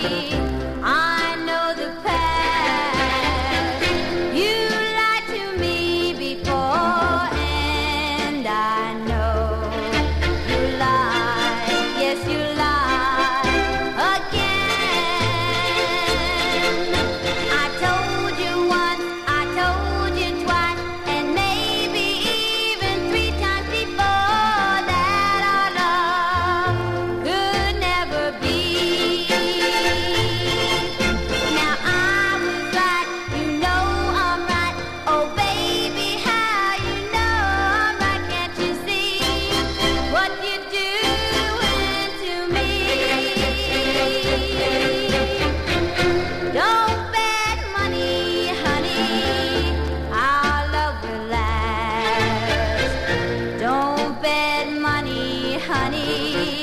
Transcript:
thank you honey.